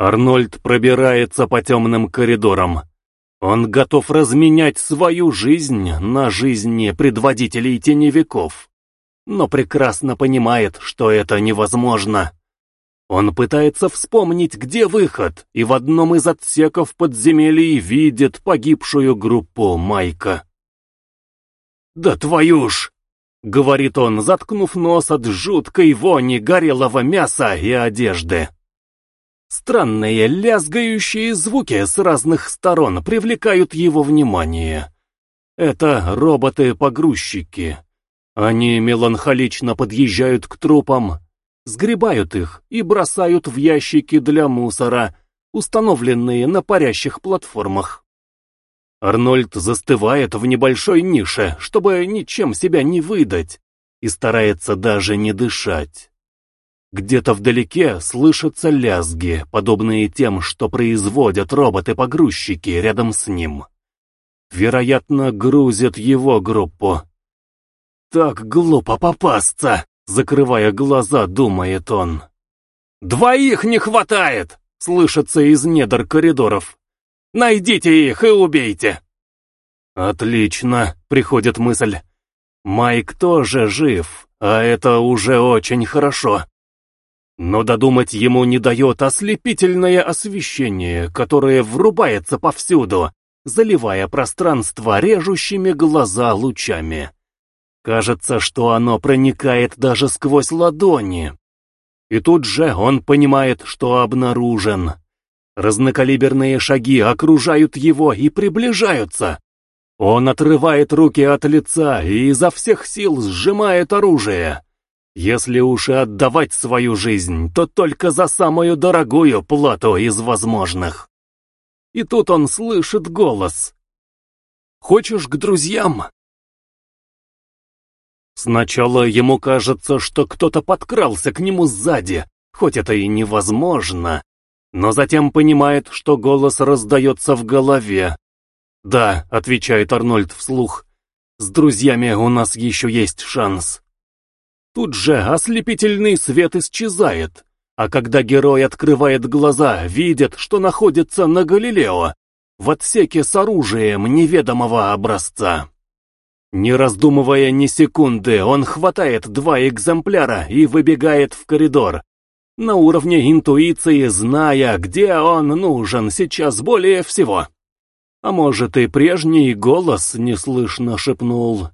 Арнольд пробирается по темным коридорам. Он готов разменять свою жизнь на жизни предводителей теневиков, но прекрасно понимает, что это невозможно. Он пытается вспомнить, где выход, и в одном из отсеков подземелий видит погибшую группу Майка. «Да твою ж!» — говорит он, заткнув нос от жуткой вони горелого мяса и одежды. Странные лязгающие звуки с разных сторон привлекают его внимание. Это роботы-погрузчики. Они меланхолично подъезжают к трупам, сгребают их и бросают в ящики для мусора, установленные на парящих платформах. Арнольд застывает в небольшой нише, чтобы ничем себя не выдать, и старается даже не дышать. Где-то вдалеке слышатся лязги, подобные тем, что производят роботы-погрузчики рядом с ним. Вероятно, грузят его группу. «Так глупо попасться!» — закрывая глаза, думает он. «Двоих не хватает!» — слышится из недр коридоров. «Найдите их и убейте!» «Отлично!» — приходит мысль. «Майк тоже жив, а это уже очень хорошо!» Но додумать ему не дает ослепительное освещение, которое врубается повсюду, заливая пространство режущими глаза лучами. Кажется, что оно проникает даже сквозь ладони. И тут же он понимает, что обнаружен. Разнокалиберные шаги окружают его и приближаются. Он отрывает руки от лица и изо всех сил сжимает оружие. Если уж и отдавать свою жизнь, то только за самую дорогую плату из возможных. И тут он слышит голос. «Хочешь к друзьям?» Сначала ему кажется, что кто-то подкрался к нему сзади, хоть это и невозможно, но затем понимает, что голос раздается в голове. «Да», — отвечает Арнольд вслух, — «с друзьями у нас еще есть шанс». Тут же ослепительный свет исчезает, а когда герой открывает глаза, видит, что находится на Галилео, в отсеке с оружием неведомого образца. Не раздумывая ни секунды, он хватает два экземпляра и выбегает в коридор, на уровне интуиции зная, где он нужен сейчас более всего. А может и прежний голос неслышно шепнул